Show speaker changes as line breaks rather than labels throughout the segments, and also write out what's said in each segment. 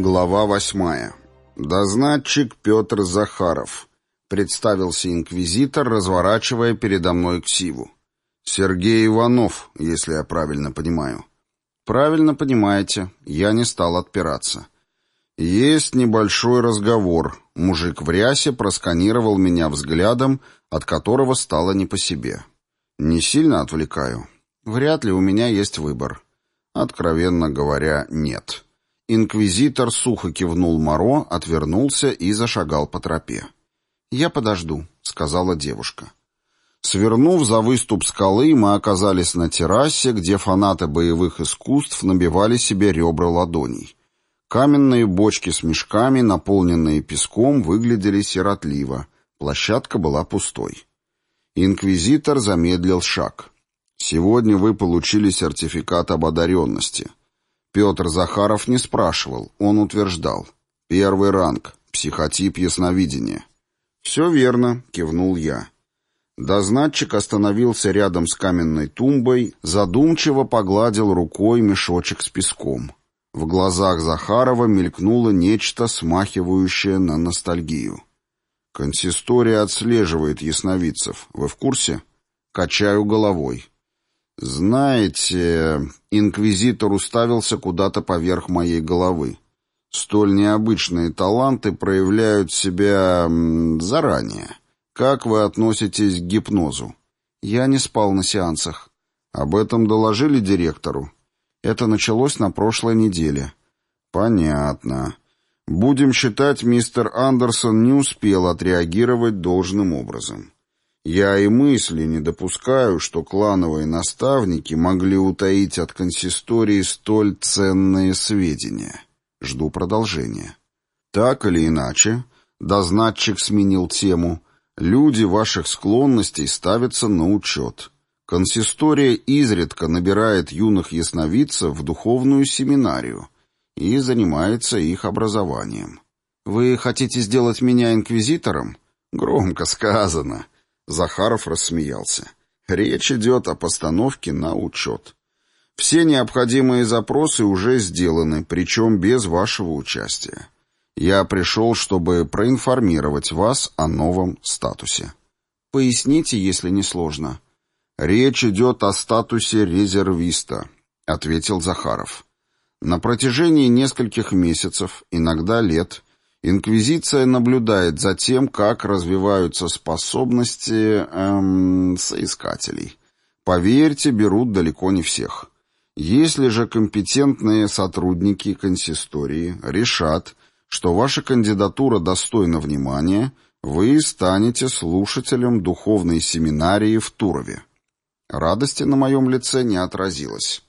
Глава восьмая. Дознатчик Петр Захаров. Представился инквизитор, разворачивая передо мной ксиву. Сергей Иванов, если я правильно понимаю. Правильно понимаете, я не стал отпираться. Есть небольшой разговор. Мужик в рясе просканировал меня взглядом, от которого стало не по себе. Не сильно отвлекаю. Вряд ли у меня есть выбор. Откровенно говоря, нет. Инквизитор сухо кивнул Моро, отвернулся и зашагал по тропе. «Я подожду», — сказала девушка. Свернув за выступ скалы, мы оказались на террасе, где фанаты боевых искусств набивали себе ребра ладоней. Каменные бочки с мешками, наполненные песком, выглядели сиротливо. Площадка была пустой. Инквизитор замедлил шаг. «Сегодня вы получили сертификат об одаренности. Петр Захаров не спрашивал, он утверждал. Первый ранг, психотип ясновидения. «Все верно», — кивнул я. Дознатчик остановился рядом с каменной тумбой, задумчиво погладил рукой мешочек с песком. В глазах Захарова мелькнуло нечто, смахивающее на ностальгию. «Консистория отслеживает ясновидцев. Вы в курсе?» «Качаю головой. «Знаете...» — инквизитор уставился куда-то поверх моей головы. «Столь необычные таланты проявляют себя... заранее. Как вы относитесь к гипнозу?» «Я не спал на сеансах». «Об этом доложили директору?» «Это началось на прошлой неделе». «Понятно. Будем считать, мистер Андерсон не успел отреагировать должным образом». Я и мысли не допускаю, что клановые наставники могли утаить от консистории столь ценные сведения. Жду продолжения. Так или иначе, дознатчик сменил тему, люди ваших склонностей ставятся на учет. Консистория изредка набирает юных ясновидцев в духовную семинарию и занимается их образованием. «Вы хотите сделать меня инквизитором?» «Громко сказано», Захаров рассмеялся. Речь идет о постановке на учет. Все необходимые запросы уже сделаны, причем без вашего участия. Я пришел, чтобы проинформировать вас о новом статусе. Поясните, если не сложно. Речь идет о статусе резервиста, ответил Захаров. На протяжении нескольких месяцев, иногда лет, Инквизиция наблюдает за тем, как развиваются способности эм, соискателей. Поверьте, берут далеко не всех. Если же компетентные сотрудники консистории решат, что ваша кандидатура достойна внимания, вы станете слушателем духовной семинарии в Турове. Радости на моем лице не отразилось.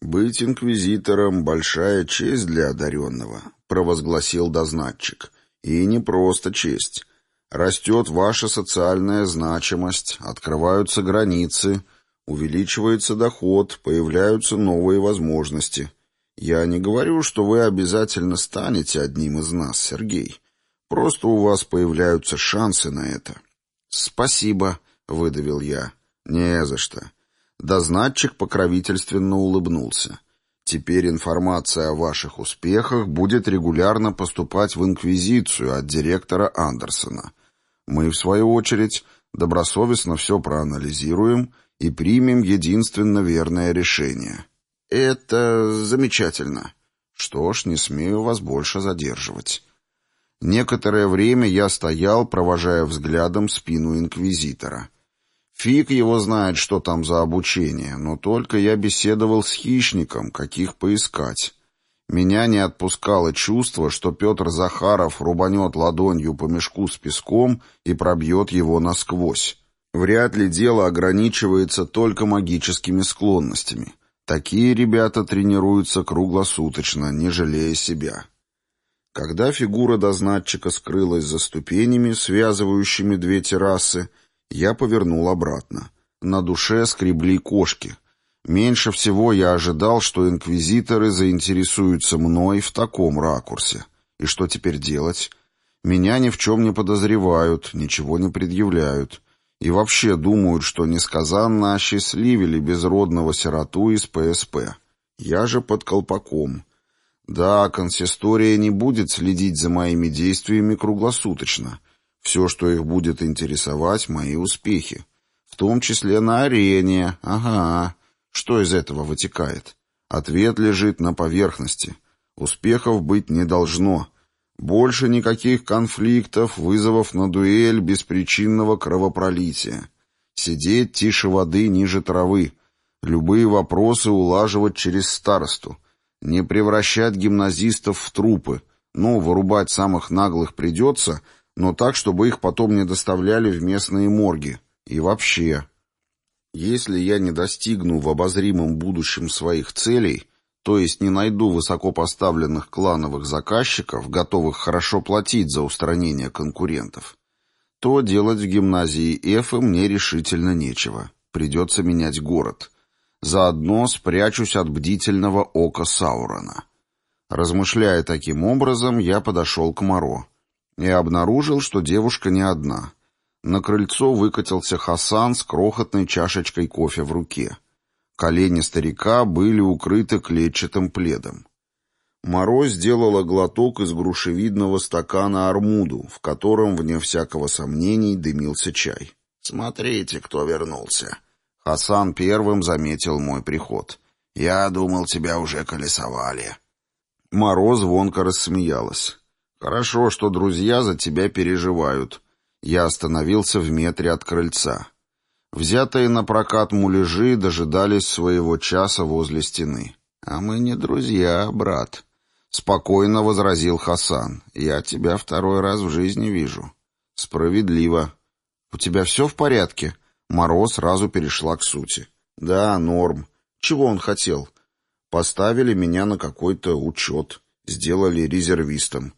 «Быть инквизитором — большая честь для одаренного», — провозгласил дознатчик. «И не просто честь. Растет ваша социальная значимость, открываются границы, увеличивается доход, появляются новые возможности. Я не говорю, что вы обязательно станете одним из нас, Сергей. Просто у вас появляются шансы на это». «Спасибо», — выдавил я. «Не за что». Дознатчик покровительственно улыбнулся. Теперь информация о ваших успехах будет регулярно поступать в Инквизицию от директора Андерсона. Мы, в свою очередь, добросовестно все проанализируем и примем единственно верное решение. Это замечательно. Что ж, не смею вас больше задерживать. Некоторое время я стоял, провожая взглядом спину инквизитора. Фиг его знает, что там за обучение, но только я беседовал с хищником, каких поискать. Меня не отпускало чувство, что Петр Захаров рубанет ладонью по мешку с песком и пробьет его насквозь. Вряд ли дело ограничивается только магическими склонностями. Такие ребята тренируются круглосуточно, не жалея себя. Когда фигура дознатчика скрылась за ступенями, связывающими две террасы, я повернул обратно. На душе скребли кошки. Меньше всего я ожидал, что инквизиторы заинтересуются мной в таком ракурсе. И что теперь делать? Меня ни в чем не подозревают, ничего не предъявляют. И вообще думают, что несказанно осчастливили безродного сироту из ПСП. Я же под колпаком. Да, консистория не будет следить за моими действиями круглосуточно. Все, что их будет интересовать, мои успехи. В том числе на арене. Ага. Что из этого вытекает? Ответ лежит на поверхности. Успехов быть не должно. Больше никаких конфликтов, вызовов на дуэль, беспричинного кровопролития. Сидеть тише воды ниже травы. Любые вопросы улаживать через старосту. Не превращать гимназистов в трупы. Ну, вырубать самых наглых придется, но так, чтобы их потом не доставляли в местные морги. И вообще... Если я не достигну в обозримом будущем своих целей, то есть не найду высокопоставленных клановых заказчиков, готовых хорошо платить за устранение конкурентов, то делать в гимназии Эфы мне решительно нечего. Придется менять город. Заодно спрячусь от бдительного ока Саурона. Размышляя таким образом, я подошел к Моро и обнаружил, что девушка не одна. На крыльцо выкатился Хасан с крохотной чашечкой кофе в руке. Колени старика были укрыты клетчатым пледом. Моро сделала глоток из грушевидного стакана армуду, в котором, вне всякого сомнений, дымился чай. «Смотрите, кто вернулся!» Хасан первым заметил мой приход. «Я думал, тебя уже колесовали». Моро звонко рассмеялась. «Хорошо, что друзья за тебя переживают». Я остановился в метре от крыльца. Взятые на прокат муляжи дожидались своего часа возле стены. «А мы не друзья, брат», — спокойно возразил Хасан. «Я тебя второй раз в жизни вижу». «Справедливо». «У тебя все в порядке?» Моро сразу перешла к сути. «Да, норм. Чего он хотел?» «Поставили меня на какой-то учет. Сделали резервистом».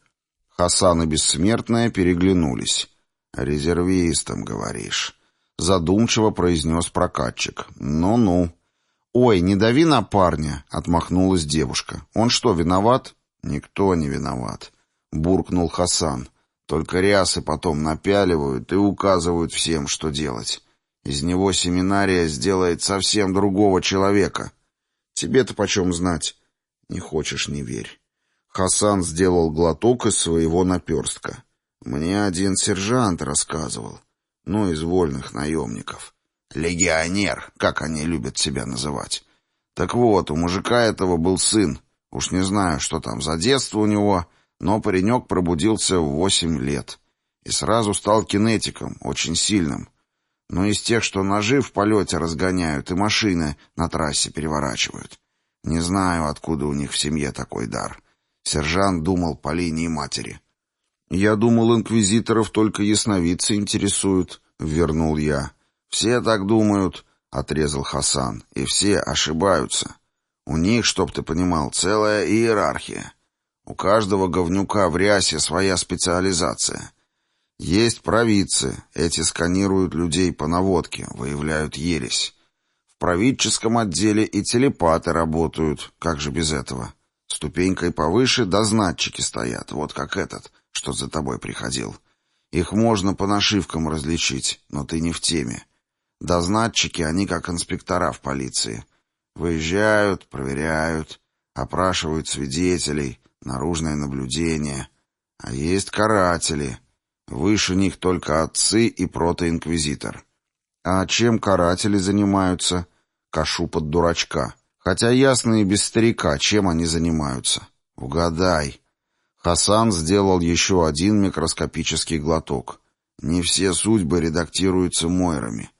Хасан и Бессмертная переглянулись. «Резервистом, говоришь?» Задумчиво произнес прокатчик. «Ну-ну». «Ой, не дави на парня», — отмахнулась девушка. «Он что, виноват?» «Никто не виноват», — буркнул Хасан. «Только рясы потом напяливают и указывают всем, что делать. Из него семинария сделает совсем другого человека. Тебе-то почем знать?» «Не хочешь — не верь». Хасан сделал глоток из своего наперстка. «Мне один сержант рассказывал ну, из вольных наемников. Легионер, как они любят себя называть. Так вот, у мужика этого был сын. Уж не знаю, что там за детство у него, но паренек пробудился в восемь лет. И сразу стал кинетиком, очень сильным. Но из тех, что ножи в полете разгоняют и машины на трассе переворачивают. Не знаю, откуда у них в семье такой дар. Сержант думал по линии матери. «Я думал, инквизиторов только ясновидцы интересуют», — вернул я. «Все так думают», — отрезал Хасан, — «и все ошибаются. У них, чтоб ты понимал, целая иерархия. У каждого говнюка в рясе своя специализация. Есть провидцы, эти сканируют людей по наводке, выявляют ересь. В правительском отделе и телепаты работают, как же без этого. Ступенькой повыше дознатчики стоят, вот как этот» что за тобой приходил. Их можно по нашивкам различить, но ты не в теме. Дознатчики, они как инспектора в полиции. Выезжают, проверяют, опрашивают свидетелей, наружное наблюдение. А есть каратели. Выше них только отцы и протоинквизитор. А чем каратели занимаются? Кашу под дурачка. Хотя ясно и без старика, чем они занимаются. Угадай. Хасан сделал еще один микроскопический глоток. Не все судьбы редактируются Мойрами.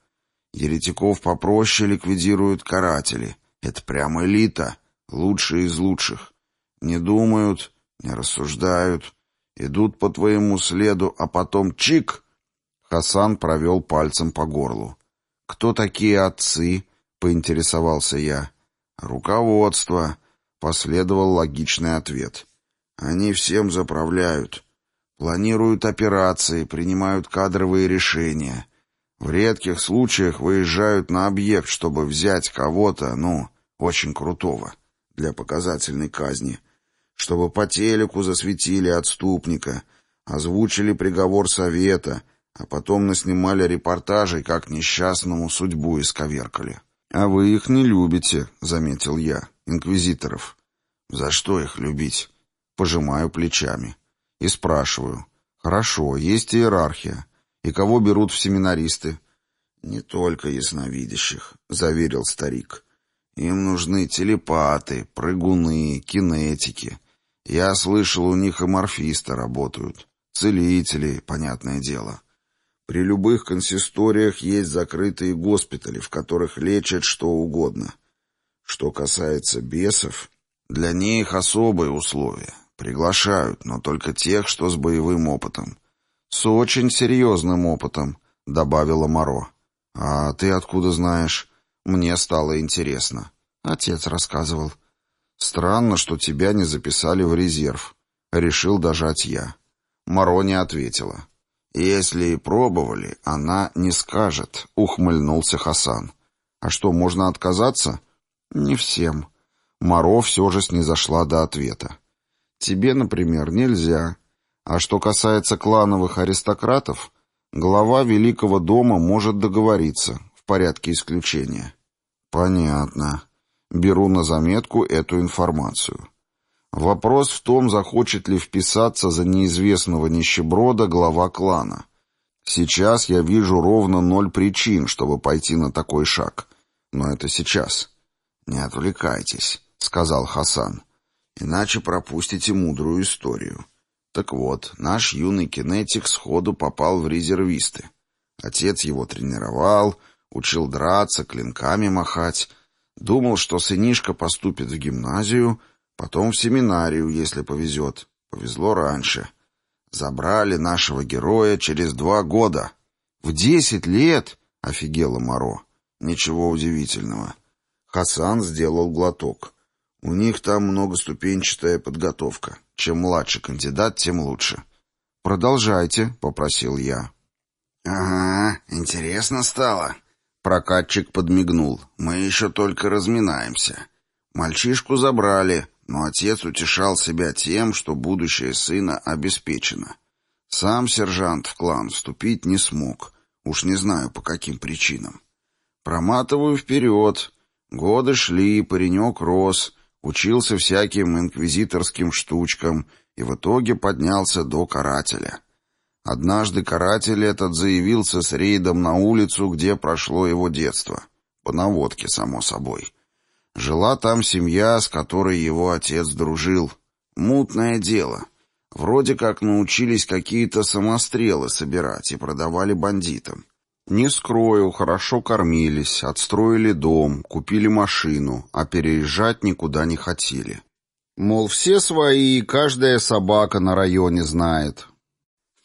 Еретиков попроще ликвидируют каратели. Это прямо элита, лучшие из лучших. Не думают, не рассуждают, идут по твоему следу, а потом чик! Хасан провел пальцем по горлу. «Кто такие отцы?» — поинтересовался я. «Руководство», — последовал логичный ответ. Они всем заправляют. Планируют операции, принимают кадровые решения. В редких случаях выезжают на объект, чтобы взять кого-то, ну, очень крутого, для показательной казни. Чтобы по телеку засветили отступника, озвучили приговор совета, а потом наснимали репортажи, как несчастному судьбу исковеркали. «А вы их не любите», — заметил я, инквизиторов. За что их любить? Пожимаю плечами. И спрашиваю. Хорошо, есть иерархия. И кого берут в семинаристы? Не только ясновидящих, заверил старик. Им нужны телепаты, прыгуны, кинетики. Я слышал, у них и морфисты работают. Целители, понятное дело. При любых консисториях есть закрытые госпитали, в которых лечат что угодно. Что касается бесов, для них особые условия. Приглашают, но только тех, что с боевым опытом. С очень серьезным опытом, добавила Моро. А ты откуда знаешь? Мне стало интересно. Отец рассказывал. Странно, что тебя не записали в резерв. Решил дожать я. Моро не ответила. «Если и пробовали, она не скажет», — ухмыльнулся Хасан. «А что, можно отказаться?» «Не всем». Моро все же снизошла до ответа. «Тебе, например, нельзя. А что касается клановых аристократов, глава Великого дома может договориться в порядке исключения». «Понятно. Беру на заметку эту информацию». Вопрос в том, захочет ли вписаться за неизвестного нищеброда глава клана. Сейчас я вижу ровно ноль причин, чтобы пойти на такой шаг. Но это сейчас. «Не отвлекайтесь», — сказал Хасан. «Иначе пропустите мудрую историю. Так вот, наш юный кинетик сходу попал в резервисты. Отец его тренировал, учил драться, клинками махать. Думал, что сынишка поступит в гимназию — Потом в семинарию, если повезет. Повезло раньше. Забрали нашего героя через два года. В десять лет? Офигела Моро. Ничего удивительного. Хасан сделал глоток. У них там многоступенчатая подготовка. Чем младше кандидат, тем лучше. «Продолжайте», — попросил я.
«Ага, интересно стало».
Прокатчик подмигнул. «Мы еще только разминаемся. Мальчишку забрали, но отец утешал себя тем, что будущее сына обеспечено. Сам сержант в клан вступить не смог, уж не знаю по каким причинам. Проматываю вперед. Годы шли, паренек рос, учился всяким инквизиторским штучкам и в итоге поднялся до карателя. Однажды каратель этот заявился с рейдом на улицу, где прошло его детство. По наводке, само собой. Жила там семья, с которой его отец дружил. Мутное дело. Вроде как научились какие-то самострелы собирать и продавали бандитам. Не скрою, хорошо кормились, отстроили дом, купили машину, а переезжать никуда не хотели. Мол, все свои, каждая собака на районе знает.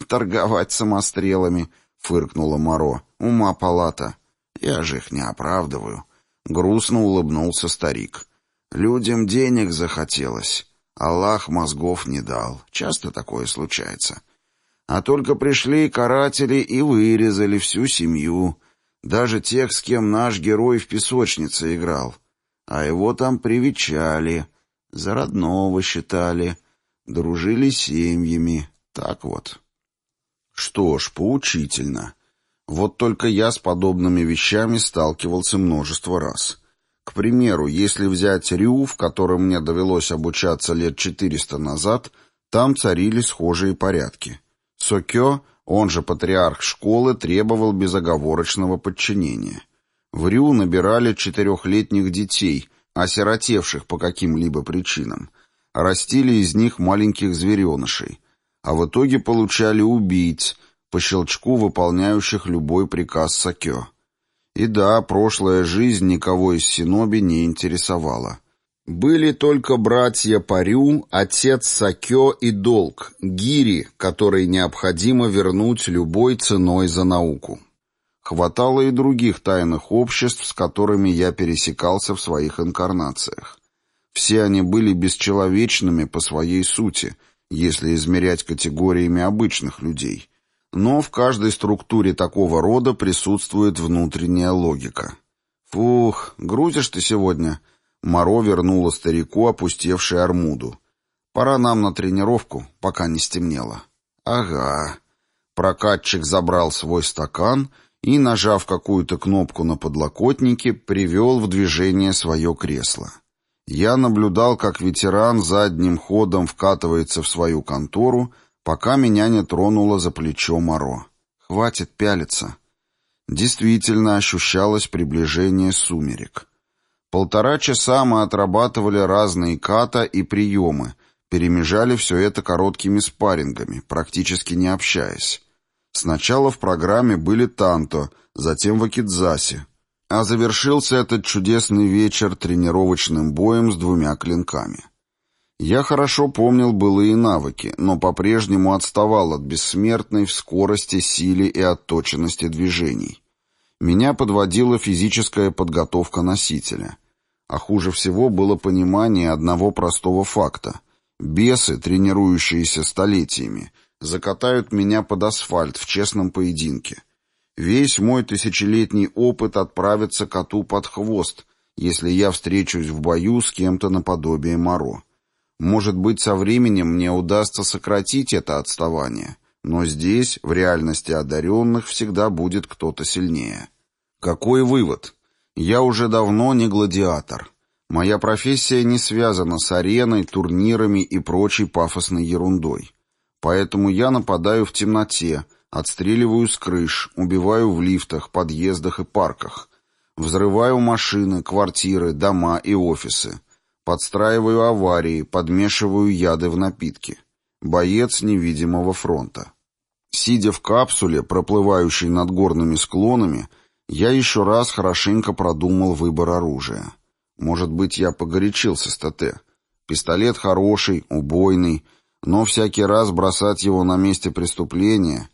«Торговать самострелами», — фыркнула Моро. «Ума палата. Я же их не оправдываю. Грустно улыбнулся старик. Людям денег захотелось. Аллах мозгов не дал. Часто такое случается. А только пришли каратели и вырезали всю семью. Даже тех, с кем наш герой в песочнице играл. А его там привечали. За родного считали. Дружили семьями. Так вот. Что ж, поучительно. Вот только я с подобными вещами сталкивался множество раз. К примеру, если взять Рю, в котором мне довелось обучаться лет 400 назад, там царили схожие порядки. Сокё, он же патриарх школы, требовал безоговорочного подчинения. В Рю набирали четырехлетних детей, осиротевших по каким-либо причинам, растили из них маленьких зверенышей, а в итоге получали убийц, по щелчку выполняющих любой приказ Сакё. И да, прошлая жизнь никого из Синоби не интересовала. Были только братья Парю, отец Сакё и Долг, Гири, который необходимо вернуть любой ценой за науку. Хватало и других тайных обществ, с которыми я пересекался в своих инкарнациях. Все они были бесчеловечными по своей сути, если измерять категориями обычных людей – но в каждой структуре такого рода присутствует внутренняя логика. «Фух, грузишь ты сегодня?» Моро вернула старику опустевший армуду. «Пора нам на тренировку, пока не стемнело». «Ага». Прокатчик забрал свой стакан и, нажав какую-то кнопку на подлокотнике, привел в движение свое кресло. Я наблюдал, как ветеран задним ходом вкатывается в свою контору, пока меня не тронуло за плечо Моро. «Хватит пялиться». Действительно ощущалось приближение сумерек. Полтора часа мы отрабатывали разные ката и приемы, перемежали все это короткими спаррингами, практически не общаясь. Сначала в программе были танто, затем в акидзасе, а завершился этот чудесный вечер тренировочным боем с двумя клинками. Я хорошо помнил былые навыки, но по-прежнему отставал от бессмертной в скорости, силе и отточенности движений. Меня подводила физическая подготовка носителя. А хуже всего было понимание одного простого факта. Бесы, тренирующиеся столетиями, закатают меня под асфальт в честном поединке. Весь мой тысячелетний опыт отправится коту под хвост, если я встречусь в бою с кем-то наподобие Моро. Может быть, со временем мне удастся сократить это отставание, но здесь, в реальности одаренных, всегда будет кто-то сильнее. Какой вывод? Я уже давно не гладиатор. Моя профессия не связана с ареной, турнирами и прочей пафосной ерундой. Поэтому я нападаю в темноте, отстреливаю с крыш, убиваю в лифтах, подъездах и парках, взрываю машины, квартиры, дома и офисы, подстраиваю аварии, подмешиваю яды в напитки. Боец невидимого фронта. Сидя в капсуле, проплывающей над горными склонами, я еще раз хорошенько продумал выбор оружия. Может быть, я погорячился с ТТ. Пистолет хороший, убойный, но всякий раз бросать его на месте преступления...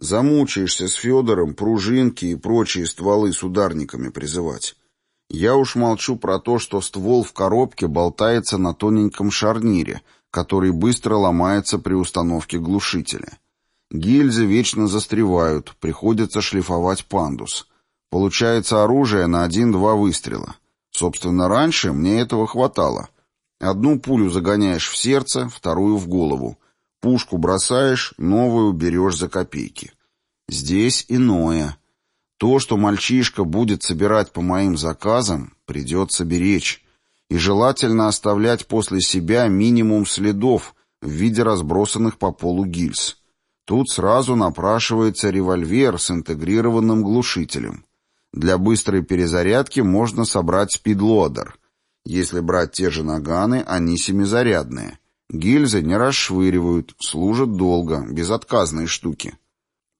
Замучаешься с Федором пружинки и прочие стволы с ударниками призывать. Я уж молчу про то, что ствол в коробке болтается на тоненьком шарнире, который быстро ломается при установке глушителя. Гильзы вечно застревают, приходится шлифовать пандус. Получается оружие на один-два выстрела. Собственно, раньше мне этого хватало. Одну пулю загоняешь в сердце, вторую в голову. Пушку бросаешь, новую берешь за копейки. Здесь иное. То, что мальчишка будет собирать по моим заказам, придется беречь. И желательно оставлять после себя минимум следов в виде разбросанных по полу гильз. Тут сразу напрашивается револьвер с интегрированным глушителем. Для быстрой перезарядки можно собрать спидлодер. Если брать те же наганы, они семизарядные. Гильзы не расшвыривают, служат долго, безотказные штуки.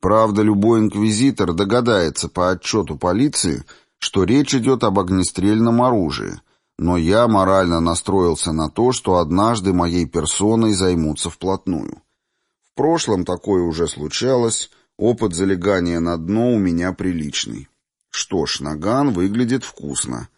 Правда, любой инквизитор догадается по отчету полиции, что речь идет об огнестрельном оружии, но я морально настроился на то, что однажды моей персоной займутся вплотную. В прошлом такое уже случалось, опыт залегания на дно у меня приличный. Что ж, наган выглядит вкусно.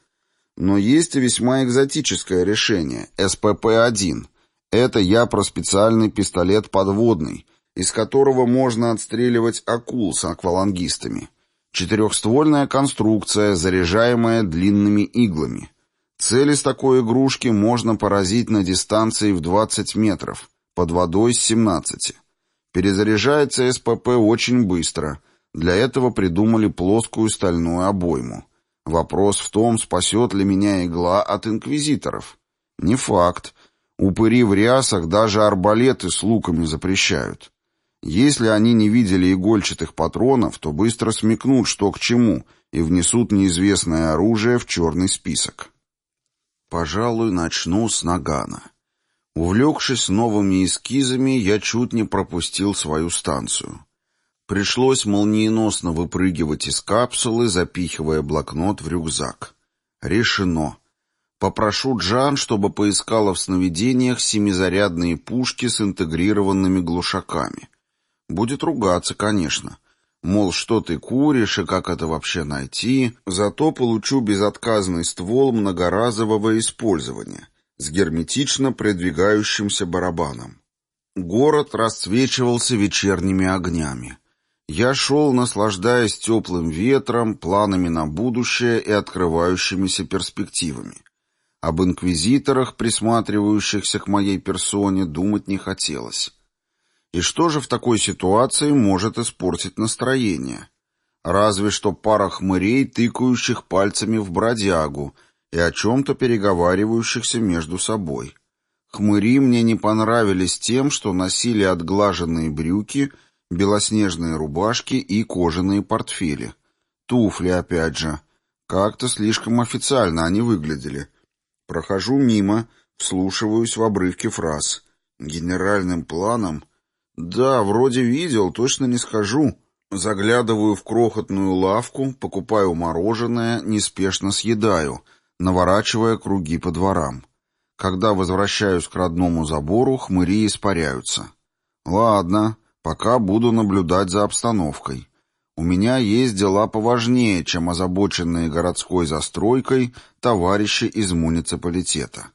Но есть весьма экзотическое решение — СПП-1. Это я про специальный пистолет подводный, из которого можно отстреливать акул с аквалангистами. Четырехствольная конструкция, заряжаемая длинными иглами. Цель из такой игрушки можно поразить на дистанции в 20 метров, под водой с 17. Перезаряжается СПП очень быстро — для этого придумали плоскую стальную обойму. Вопрос в том, спасет ли меня игла от инквизиторов. Не факт. Упыри в рясах даже арбалеты с луками запрещают. Если они не видели игольчатых патронов, то быстро смекнут, что к чему, и внесут неизвестное оружие в черный список. Пожалуй, начну с нагана. Увлекшись новыми эскизами, я чуть не пропустил свою станцию. Пришлось молниеносно выпрыгивать из капсулы, запихивая блокнот в рюкзак. Решено. Попрошу Джан, чтобы поискала в сновидениях семизарядные пушки с интегрированными глушаками. Будет ругаться, конечно. Мол, что ты куришь и как это вообще найти, зато получу безотказный ствол многоразового использования с герметично продвигающимся барабаном. Город расцвечивался вечерними огнями. Я шел, наслаждаясь теплым ветром, планами на будущее и открывающимися перспективами. Об инквизиторах, присматривающихся к моей персоне, думать не хотелось. И что же в такой ситуации может испортить настроение? Разве что пара хмырей, тыкающих пальцами в бродягу, и о чем-то переговаривающихся между собой. Хмыри мне не понравились тем, что носили отглаженные брюки, белоснежные рубашки и кожаные портфели. Туфли, опять же. Как-то слишком официально они выглядели. Прохожу мимо, вслушиваюсь в обрывки фраз. Генеральным планом? Да, вроде видел, точно не скажу. Заглядываю в крохотную лавку, покупаю мороженое, неспешно съедаю, наворачивая круги по дворам. Когда возвращаюсь к родному забору, хмыри испаряются. Ладно, пока буду наблюдать за обстановкой. У меня есть дела поважнее, чем озабоченные городской застройкой товарищи из муниципалитета.